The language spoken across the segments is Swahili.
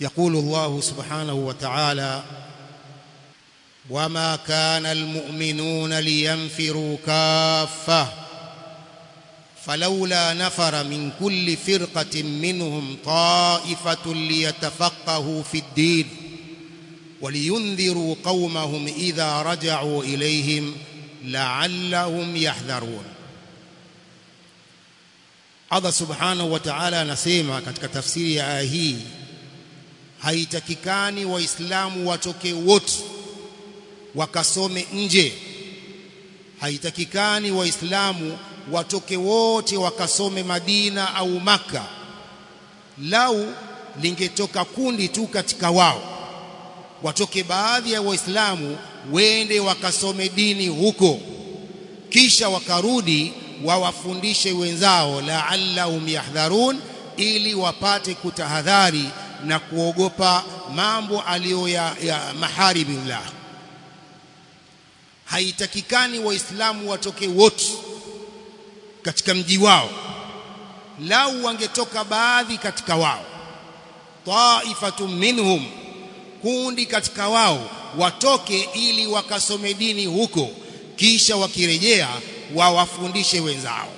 يقول الله سبحانه وتعالى وما كان المؤمنون لينفروا كافه فلولا نفر من كل فرقه منهم طائفه ليتفقهوا في الدين ولينذروا قومهم اذا رجعوا اليهم لعلهم يحذرون Allah subhanahu wa ta'ala anasema katika haitakikani waislamu watoke wote wakasome nje. Haitakikani waislamu watoke wote wakasome Madina au maka lau lingetoka kundi tu katika wao watoke baadhi ya waislamu wende wakasome dini huko kisha wakarudi wawafundishe wenzao la'allahum yahdharun ili wapate kutahadhari na kuogopa mambo aliyo ya, ya maharibillah haitakikani waislamu watoke wote katika mji wao lau wangetoka baadhi katika wao. Taifatun minhum kundi katika wao watoke ili wakasome dini huko kisha wakirejea wawafundishe wenzao.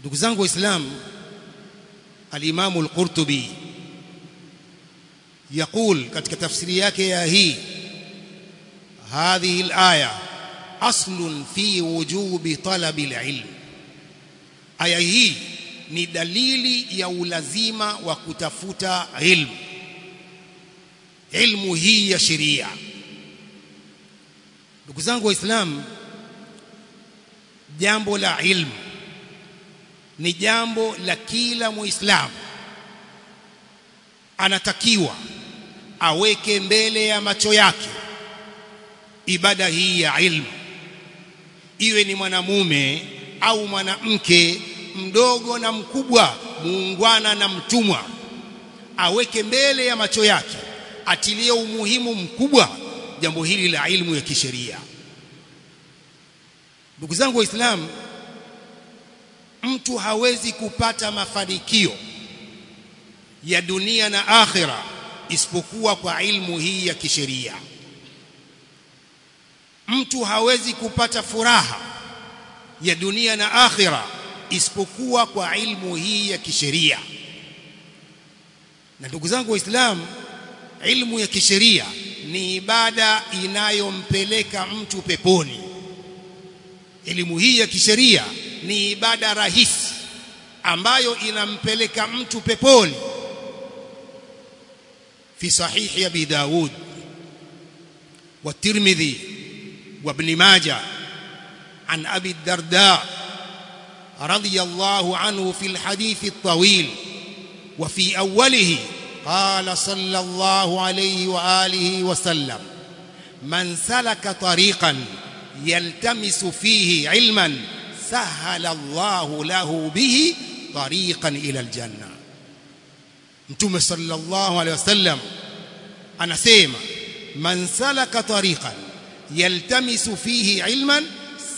Ndugu zangu waislamu الإمام القرطبي يقول katika tafsiri yake ya hii هذه الآية أصل في وجوب طلب العلم aya hii ni dalili ya ulazima wa kutafuta ilmu ilmu hii ya sheria ndugu zangu waislamu jambo la ilmu ni jambo la kila muislamu. Anatakiwa aweke mbele ya macho yake ibada hii ya ilmu. Iwe ni mwanamume au mwanamke mdogo na mkubwa muungwana na mtumwa aweke mbele ya macho yake atilie umuhimu mkubwa jambo hili la ilmu ya kisheria. Ndugu zangu waislamu mtu hawezi kupata mafanikio ya dunia na akhira isipokuwa kwa ilmu hii ya kisheria. Mtu hawezi kupata furaha ya dunia na akhira isipokuwa kwa ilmu hii ya kisheria. Na ndugu zangu waislamu ilmu ya kisheria ni ibada inayompeleka mtu peponi. Elimu hii ya kisheria ni ibada rahisi ambayo inampeleka mtu peponi. في صحيح أبي داود والترمذي وابن ماجه عن أبي الدرداء رضي الله عنه في الحديث الطويل وفي أوله قال صلى الله عليه وآله وسلم من سلك طريقا يلتمس فيه علما sahala Allahu lahu bihi tariqan ila aljanna Mtume sallallahu alaihi wasallam anasema man salaka tariqan yaltamisu fihi ilman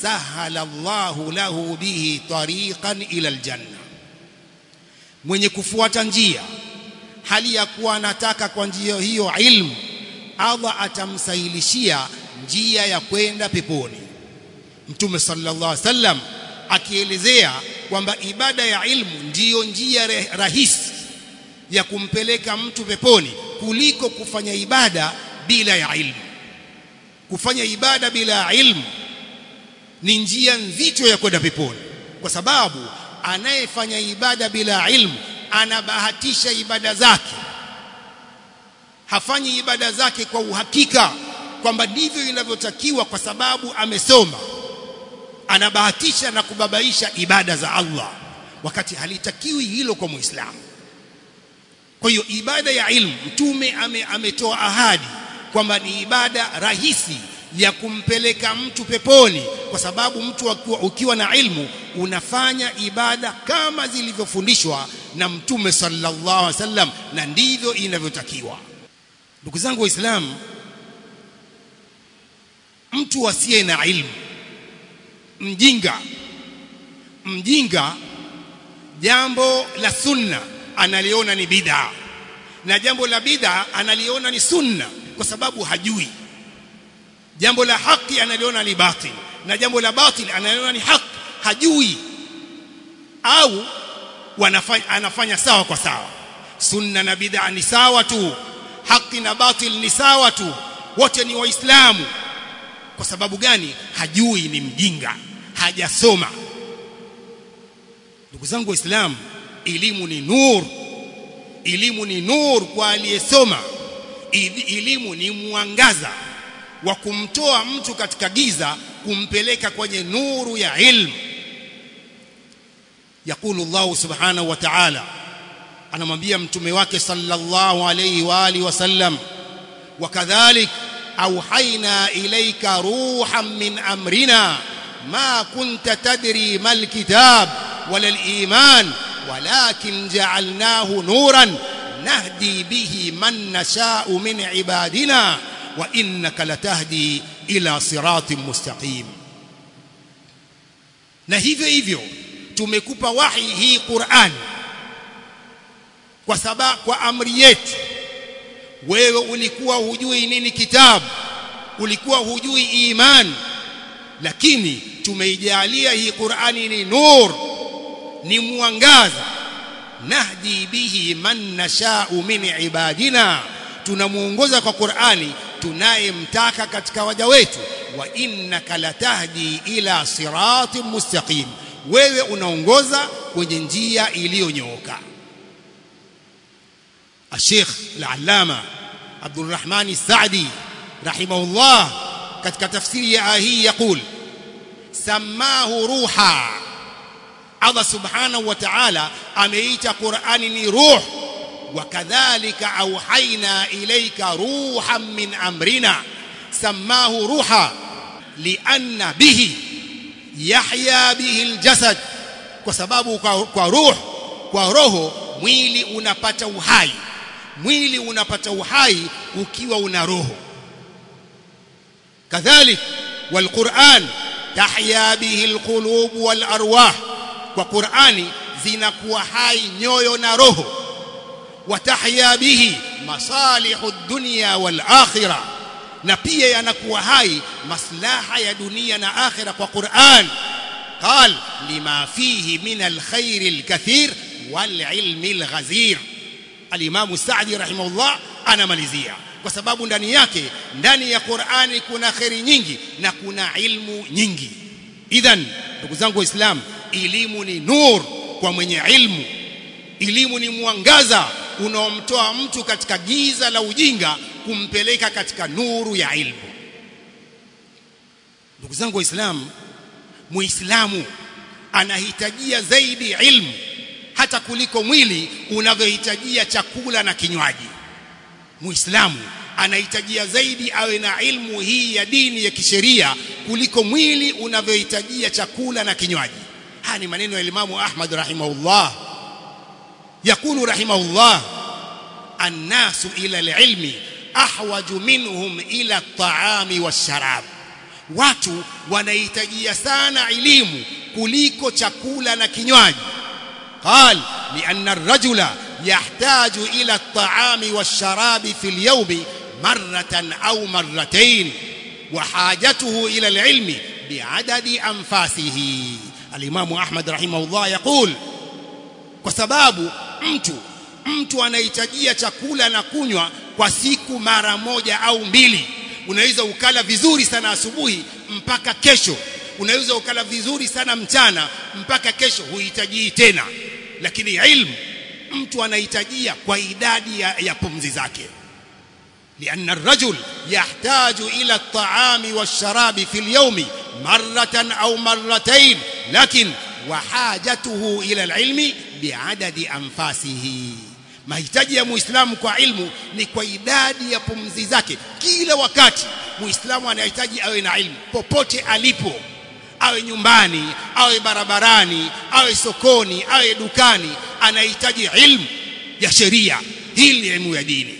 sahala Allahu lahu bihi tariqan ila aljanna mwenye kufuata njia hali ya kuwa anataka kwa njia hiyo ilmu Allah atamsahilishia njia ya kwenda peponi. Mtume sallallahu alaihi wasallam akielezea kwamba ibada ya ilmu ndiyo njia rahisi ya kumpeleka mtu peponi kuliko kufanya ibada bila ya ilmu. Kufanya ibada bila ilmu ni njia nzito ya kwenda peponi kwa sababu anayefanya ibada bila ilmu anabahatisha ibada zake. Hafanyi ibada zake kwa uhakika kwamba ndivyo inavyotakiwa kwa sababu amesoma anabahatisha na kubabaisha ibada za Allah wakati halitakiwi hilo kwa muislamu. Kwa hiyo ibada ya ilmu mtume ame, ametoa ahadi kwamba ni ibada rahisi ya kumpeleka mtu peponi kwa sababu mtu ukiwa, ukiwa na ilmu unafanya ibada kama zilivyofundishwa na mtume sallallahu alaihi wasallam na ndivyo inavyotakiwa. Ndugu zangu waislamu mtu asiye na ilmu mjinga. Mjinga jambo la sunna analiona ni bid'a. Na jambo la bid'a analiona ni sunna kwa sababu hajui. Jambo la haki analiona ni batil. Na jambo la batil analiona ni haki hajui. Au wanafanya anafanya sawa kwa sawa. Sunna na bid'a ni sawa tu. Haki na batil ni sawa tu. Wote ni waislamu. Kwa sababu gani? Hajui ni mjinga hajasoma. Ndugu zangu waislamu elimu ni nur. Elimu ni nur kwa aliyesoma. Elimu ni mwangaza wa kumtoa mtu katika giza kumpeleka kwenye nuru ya ilmu. Yakulu Allah subhanahu wa ta'ala anamwambia mtume wake sallallahu alayhi wa alihi wasallam wakadhalik auhaina ilayka ruhan min amrina ma kunta tadri mal kitab wala al-iman ولكن جعلناه نورا نهدي به من نشاء من عبادنا وإنك لتهدي إلى صراط مستقيم na hivyo hivyo tumekupa wahi hii Qur'an kwa sababu kwa amri yetu wewe ulikuwa hujui nini kitabu ulikuwa hujui iman lakini tumeijalia hii Qur'ani ni nur ni mwangaza nahdi bihi man nashau min ibadina tunamuongoza kwa Qur'ani tunayemtaka katika waja wetu wa innaka latahdi ila siratin mustaqim wewe unaongoza kwenye njia iliyonyooka الشيخ العلامة عبد الرحمن السعدي رحمه الله katika tafsiri ya aya hii يقول سماه روحا Allah subhanahu wa ta'ala ameita Qur'ani ni ruh wakadhalika auhaina ilayka ruhan min amrina samahu ruha lianna bihi yahya bihi aljasad kwa sababu kwa, kwa ruh kwa roho mwili unapata uhai mwili unapata uhai ukiwa una roho Walquran tahya bihi alqulub walarwah kwa Qur'ani zinakuwa hai nyoyo na roho watahya bihi masalihu dunya wal akhirah na pia yanakuwa hai maslaha ya dunia na akhira kwa Qur'an قال لما فيه من الخير الكثير والعلم الغزير الامام السعدي رحمه الله anamalizia kwa sababu ndani yake ndani ya Qur'ani kuna kheri nyingi na kuna ilmu nyingi. Idhan ndugu zangu waislamu elimu ni nur kwa mwenye ilmu. Elimu ni mwangaza unaomtoa mtu katika giza la ujinga kumpeleka katika nuru ya ilmu. Ndugu zangu waislamu muislamu anahitajia zaidi ilmu hata kuliko mwili unavyohitajia chakula na kinywaji Muislamu anahitajia zaidi awe na ilmu hii ya dini ya kisheria kuliko mwili unavyohitajia chakula na kinywaji. Haya ni maneno ya Imamu Ahmad rahimahullah. Yakulu rahimahullah, annasu ila lilmi ahwaju minhum ila taami washarab, watu wanahitajia sana elimu kuliko chakula na kinywaji. Qal lianna rajula yahtaju ila at-ta'ami wash-sharabi fi al-yawmi marratan aw marratayn wa hajatuhu ila al-ilmi bi'adadi anfasihi. Al-imamu Ahmad rahimahullah yaqul kwa sababu mtu mtu anahitajia chakula na kunywa kwa siku mara moja au mbili. Unaweza ukala vizuri sana asubuhi mpaka kesho. Unaweza ukala vizuri sana mchana mpaka kesho huhitajii tena. Lakini ilmu mtu anahitajia kwa idadi ya, ya pumzi zake لأن الرجل يحتاج إلى الطعام والشراب في اليوم مرة أو مرتين لكن وحاجته إلى العلم بعدد أنفاسه mahitaji ya muislamu kwa ilmu ni kwa idadi ya pumzi zake kila wakati muislamu anahitaji awe na ilmu popote alipo awe nyumbani awe barabarani awe sokoni awe dukani anahitaji ilmu ya sheria hii ni elimu ya dini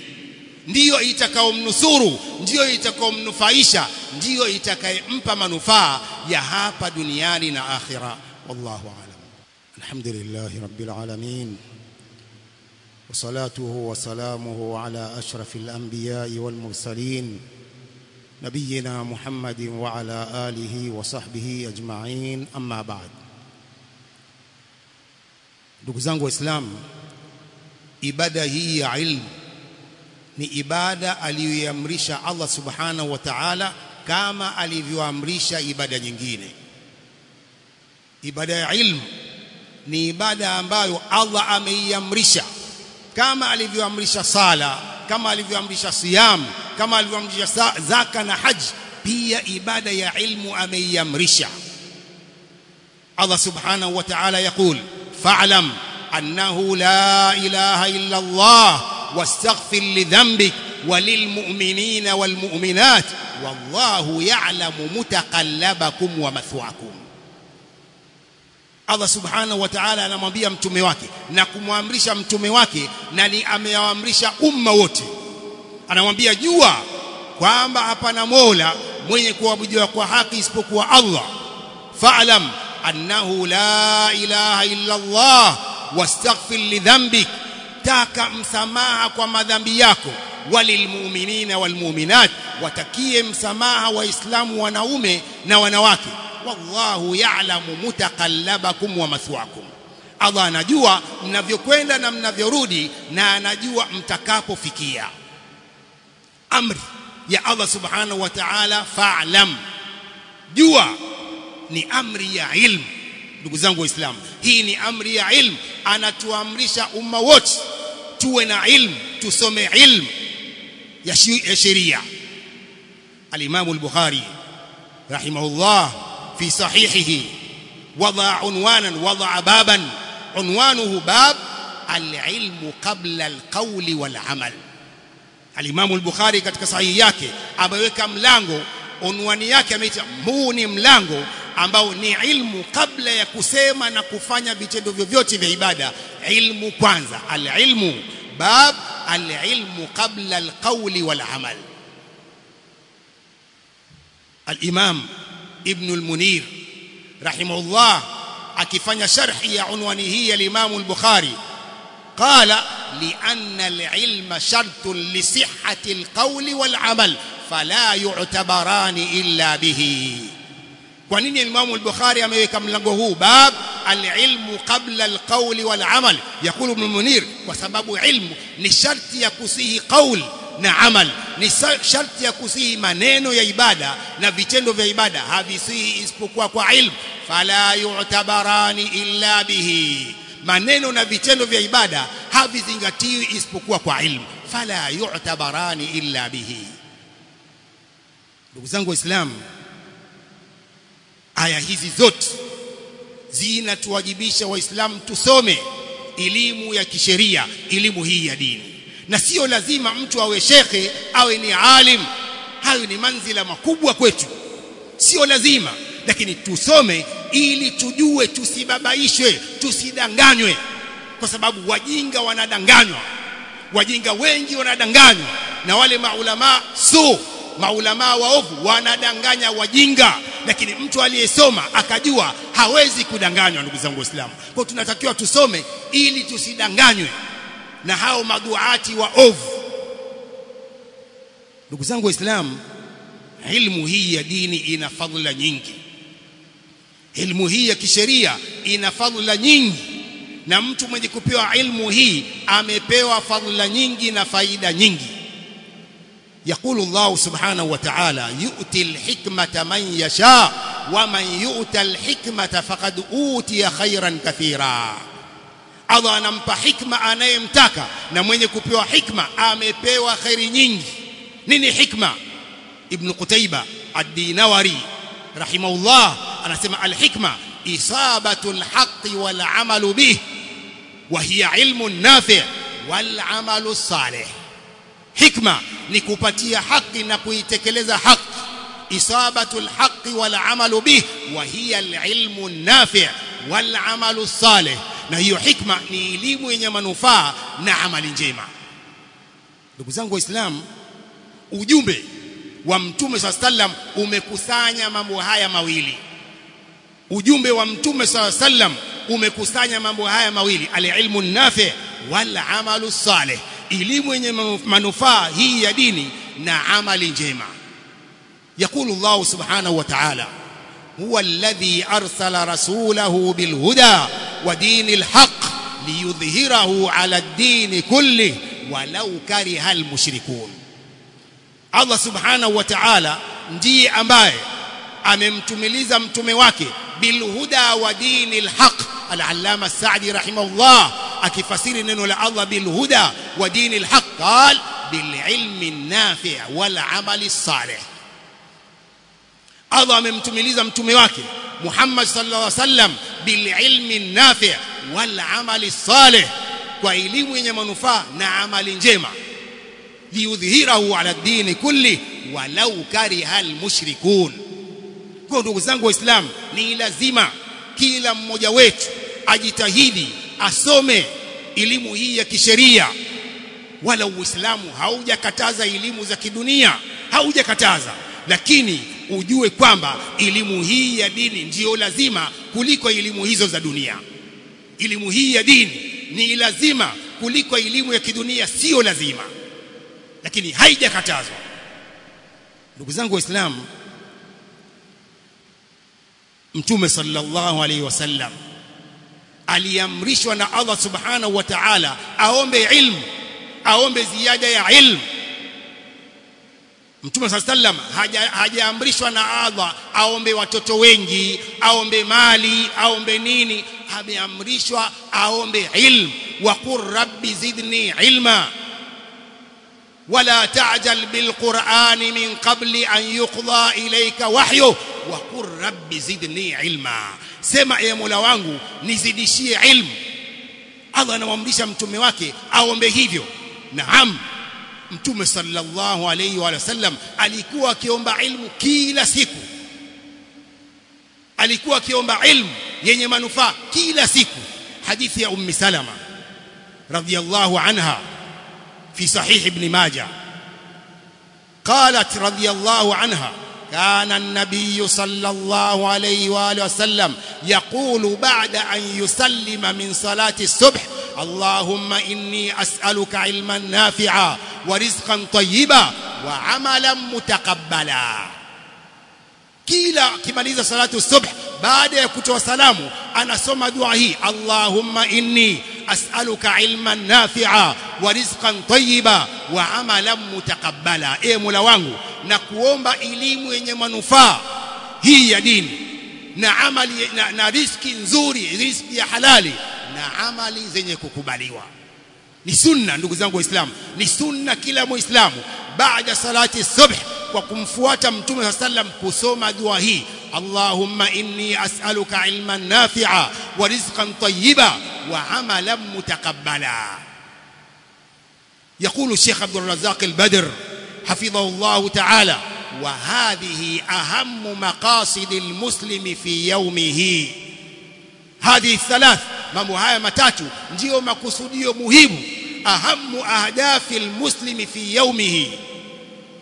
ndiyo itakaomnusuru ndiyo itakaomnufaisha ndiyo itakayempa manufaa ya hapa duniani na akhira wallahu alam alhamdulillah rabbil alamin وصلاته وسلامه على أشرف الأنبياء والمرسلين نبينا محمد وعلى آله وصحبه أجمعين أما بعد ndugu zangu waislamu ibada hii ya ilmu ni ibada aliyoiamrisha Allah subhanahu wa ta'ala kama alivyoamrisha ibada nyingine. Ibada ya ilmu ni ibada ambayo Allah ameiamrisha kama alivyoamrisha sala kama alivyoamrisha siyam kama alivyoamrisha zaka na haji pia ibada ya ilmu ameiamrisha. Allah subhanahu wa ta'ala yaqul فاعلم أنه لا إله إلا الله واستغفر لذنبك وللمؤمنين والمؤمنات والله يعلم متقلبكم ومثواكم Allah subhanahu wa ta'ala anamwambia mtume wake na kumwamrisha mtume wake na ni amewaamrisha umma wote anamwambia jua kwamba hapana mola mwenye kuabudiwa kwa haki isipokuwa Allah fa'lam annahu la ilaha illa Allah wastaghfir lidhanbik taka msamaha kwa madhambi yako. Walilmu'minina walmu'minat watakie msamaha waislamu wanaume na wanawake. Wallahu ya'lamu mutaqallabakum wa mathwakum Allah anajua mnavyokwenda na mnavyorudi na anajua mtakapofikia. Amri ya Allah subhanahu wa ta'ala fa'lam. Jua ni amri ya ilmu. Ndugu zangu waislamu hii ni amri ya ilmu. Anatuamrisha umma wote tuwe na ilmu tusome ilmu ya sheria. Alimamu al-Bukhari rahimahullah fi sahihihi wada unwanan wada baban unwanuhu bab al-ilmu qabla al-qawli wal-amal. al-Imam al-Bukhari katika sahihi yake ameweka mlango unwani yake ameita huu ni mlango ambao ni ilmu kabla ya kusema na kufanya vitendo vyovyote vya ibada ilmu kwanza alilmu bab alilmu qabla alqawli walamal الإمام ابن المنير رحمه الله أكفن شرح عنوانه هي الإمام البخاري قال لأن العلم شرط لصحة القول والعمل فلا يعتبران إلا به kwa nini Imam al-Bukhari ameweka mlango huu? Bab al-ilmu qabla al-qawli wal-amal. Yakulu ibn Munir kwa sababu ilmu ni sharti ya kusihi qawl na amal. Ni sharti ya kusihi maneno ya ibada na vitendo vya ibada. Havisihi isipokuwa kwa ilmu. Fala yu'tabarani illa bihi. Maneno na vitendo vya ibada havizingatiwi isipokuwa kwa ilmu. Fala yu'tabarani illa bihi. Ndugu zangu waislamu aya hizi zote zinatuwajibisha waislamu tusome elimu ya kisheria elimu hii ya dini. Na sio lazima mtu awe shekhe awe ni alim. Hayo ni manzila makubwa kwetu. Sio lazima lakini tusome ili tujue tusibabaishwe tusidanganywe. Kwa sababu wajinga wanadanganywa. Wajinga wengi wanadanganywa. Na wale maulama so maulama waovu wanadanganya wajinga lakini mtu aliyesoma akajua hawezi kudanganywa ndugu zangu waislamu. Kwa tunatakiwa tusome ili tusidanganywe na hao maduati wa ovu. Ndugu zangu waislamu ilmu hii ya dini ina fadhila nyingi. Ilmu hii ya kisheria ina fadhila nyingi. Na mtu mwenye kupewa ilmu hii amepewa fadhila nyingi na faida nyingi يقول الله سبحانه وتعالى يؤتي الحكمة من يشاء ومن يؤتى الحكمة فقد أوتي خيرا كثيرا. الله نمبا حكمة أنا يمتاكا. نمويني كوبيو حكمة. آمي بيو خيري نيني. نيني حكمة. ابن قتيبة الدينوري رحمه الله. أنا سمع الحكمة. إصابة الحق والعمل به. وهي علم نافع. والعمل الصالح. Hikma ni kupatia haki na kuitekeleza haki. Isabatu al-haqqi wal 'amalu bih wa hiya al-ilmu an-nafi' wal 'amalu salih. Na hiyo hikma ni elimu yenye manufaa na amali njema. Ndugu zangu waislamu ujumbe wa mtume swalla sallam umekusanya mambo haya mawili. Ujumbe wa mtume swalla sallam umekusanya mambo haya mawili alilmu nafi wal amalu salih elimu yenye manufaa hii ya dini na amali njema يقول الله سبحانه وتعالى هو الذي أرسل رسوله بالهدى ودين الحق ليظهره على الدين كله ولو كره المشركون Allah subhanahu wa ta'ala ndiye ambaye amemtumiliza mtume wake bilhuda wa dinil haq al-allama Sa'di rahimahullah akifasiri neno la Allah bilhuda wa dinil haq qal bililmi nafi' wal amali salih. Allah amemtumiliza mtume wake Muhammad sallallahu alaihi wasallam bililmi nafi' wal amali salih kwa elimu yenye manufaa na amali njema. Liyudhhirahu ala dini kulli walau kariha almushrikun kwa ndugu zangu waislamu ni lazima kila mmoja wetu ajitahidi asome elimu hii ya kisheria. Wala uislamu haujakataza elimu za kidunia haujakataza. Lakini ujue kwamba elimu hii ya dini ndiyo lazima kuliko elimu hizo za dunia. Elimu hii ya dini ni lazima kuliko elimu ya kidunia sio lazima. Lakini haijakatazwa. Ndugu zangu waislamu mtume sallallahu alaihi wasallam aliamrishwa na Allah subhanahu wa ta'ala aombe ilmu aombe ziada ya ilmu Mtume صلى الله عليه hajaamrishwa na Allah aombe watoto wengi aombe mali aombe nini ameamrishwa aombe ilmu wa qur rabbi zidni ilma ولا تعجل بالقرآن من قبل أن يقضى إليك وحيه وقل رب زدني علما sema e Mola wangu nizidishie ilmu. Allah anamwamrisha mtume wake aombe hivyo. Naam mtume sallallahu alayhi wa sallam alikuwa akiomba ilmu kila siku. Alikuwa akiomba ilmu yenye manufaa kila siku. Hadithi ya ummi salama radhiyallahu anha fi sahih ibn majah. Qalat radhiyallahu anha كان النبي صلى الله عليه وآله وسلم يقول بعد أن يسلم من صلاة الصبح اللهم إني أسألك علما نافعا ورزقا طيبا وعملا متقبلا. kila kimaliza salatu subh baada ya kutoa salamu anasoma dua hii Allahumma inni as'aluka ilman nafi'a wa rizqan tayyiba wa amalan mutaqabbala. E Mola wangu na kuomba elimu yenye manufaa hii ya dini na amali na, na riski nzuri riski ya halali na amali zenye kukubaliwa. Ni sunna ndugu zangu waislamu ni sunna kila muislamu baada salati subh kwa kumfuata mtume sallam kusoma dua hii اللهم إني أسألك علما نافعا ورزقا طيبا وعملا متقبلا. يقول الشيخ عبد الرزاق البدر حفظه الله تعالى وهذه أهم مقاصد المسلم في يومه. هذه الثلاث mambo haya matatu ndiyo makusudio muhimu ahamu ahdafi almuslimi fi yawmihi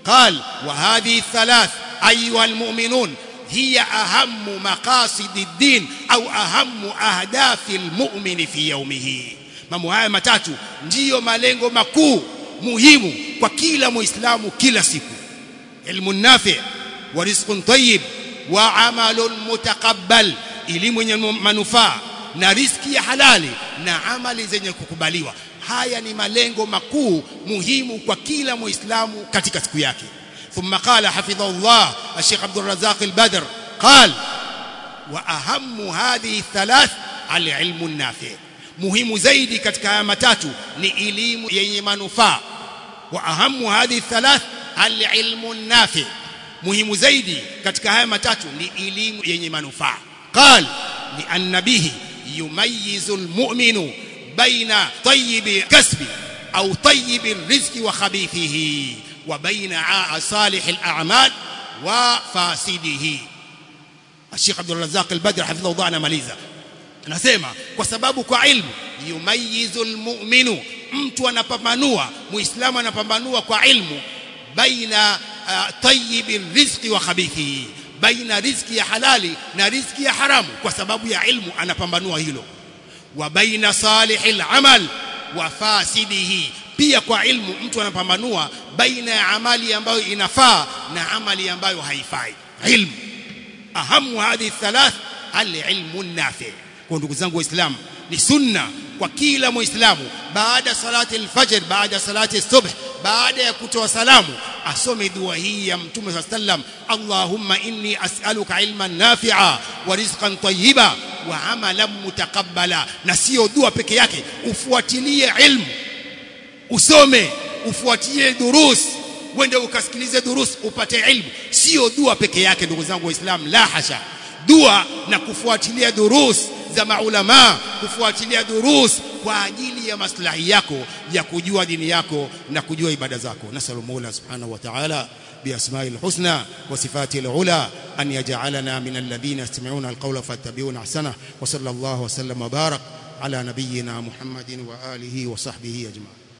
قال وهذه الثلاث أيها المؤمنون hiya ahamu maqasidi din au ahamu ahdafi almumini fi yaumihi mambo haya matatu ndiyo malengo makuu muhimu kwa kila muislamu kila siku. Ilmu nafi wa rizqun tayyib wa amalun mutaqabbal elimu yenye manufaa na riski ya halali na amali zenye kukubaliwa. Haya ni malengo makuu muhimu kwa kila muislamu katika siku yake. ثم قال حفظه الله الشيخ عبد الرزاق البدر قال واهم هذه الثلاث العلم النافع muhimu zaidi katika haya matatu ni elimu yenye manufaa wa ahamu hadhi thalath alilmu nafi muhimu zaidi katika haya matatu ni elimu yenye manufaa qal li anna bihi yumayyizu almu'minu baina tayyibi kasbi au tayyibi rizqi wa khabithihi baina salih al-a'mal wa fasidihi Sheikh Abdul Razzaq al-Badr hafidhahu anamaliza anasema kwa sababu kwa ilmu yumayizu almu'minu mtu anapambanua muislamu anapambanua kwa ilmu baina uh, tayyibi rizqi wa khabithihi baina riziki ya halali na riziki ya haramu kwa sababu ya ilmu anapambanua hilo wa baina salihil amal wa fasidihi pia kwa ilmu mtu anapambanua baina ya amali ambayo inafaa na amali ambayo haifai. Ilmu. Ahamu hadhi thalath alilmu nafi. Kwa ndugu zangu waislamu ni sunna kwa kila muislamu baada salati alfajr baada salati subh baada ya kutoa salamu asome dua hii ya mtume sallam allahumma inni as'aluka ilman nafi'a wa rizqan tayyiba wa amalan mutaqabbala. Na sio dua peke yake ufuatilie ilmu usome ufuatilie durus wende ukasikilize durus upate ilmu sio dua peke yake ndugu zangu waislamu la hasha dua na kufuatilia durus za maulama kufuatilia durus kwa ajili ya maslahi yako ya kujua dini yako na kujua ibada zako nasalu mola subhanahu wa ta'ala بأسماء الحسنى وصفاته العلى أن يجعلنا من الذين يستمعون القول فاتبعون أحسنه وصلى الله وسلم وبارك على نبينا محمد وآله وصحبه أجمعين